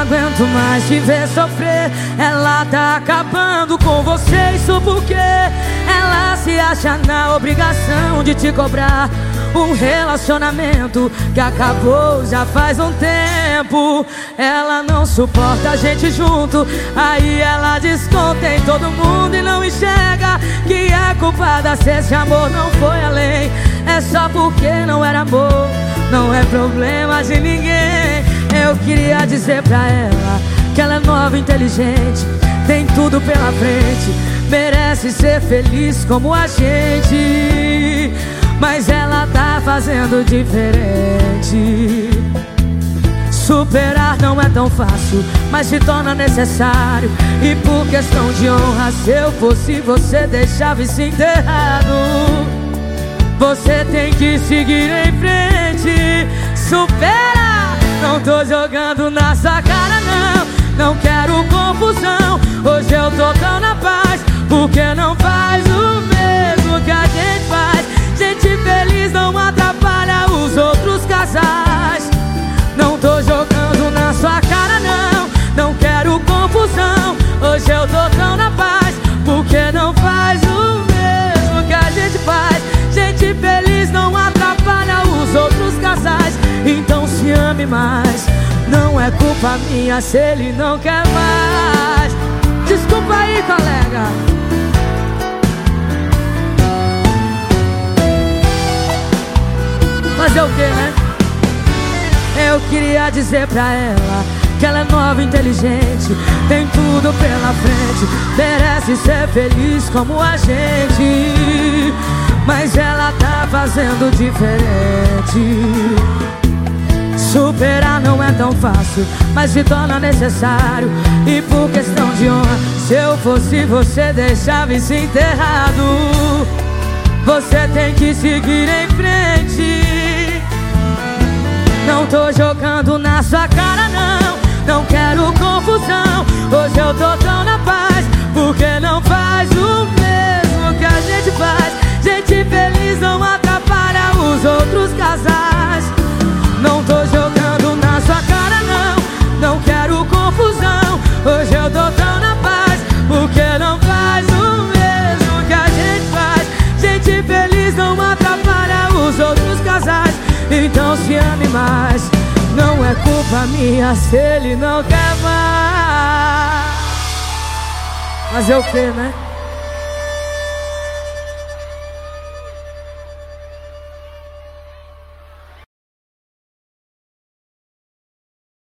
aguento mais te ver sofrer. Ela tá acabando com você, isso porque ela se acha na obrigação de te cobrar. Um relacionamento que acabou já faz um tempo. Ela não suporta a gente junto. Aí ela desconta em todo mundo e não enxerga que é culpada se esse amor não foi além. É só porque não era amor, não é problema de ninguém. Eu queria dizer pra ela que ela é nova, inteligente, tem tudo pela frente, merece ser feliz como a gente. Mas ela tá fazendo diferente. Superar não é tão fácil, mas se torna necessário. E por questão de honra, se eu fosse você, deixava isso enterrado. Você tem que seguir em frente. Supera, tô jogando na se ame mais. Não é culpa minha se ele não quer mais. Desculpa aí, colega. Fazer o que, né? Eu queria dizer pra ela que ela é nova, inteligente, tem tudo pela frente, merece ser feliz como a gente. Mas ela tá fazendo diferente. Superar não é tão fácil, mas se torna necessário. E por questão de honra, se eu fosse você, deixava isso enterrado. Você tem que seguir em frente. Não tô jogando na sua cara, não. Não quero tô tão na paz, porque não faz o mesmo que a gente faz. Gente feliz não atrapalha os outros casais. Então se ame mais. Não é culpa minha se ele não quer mais. Fazer o que, né?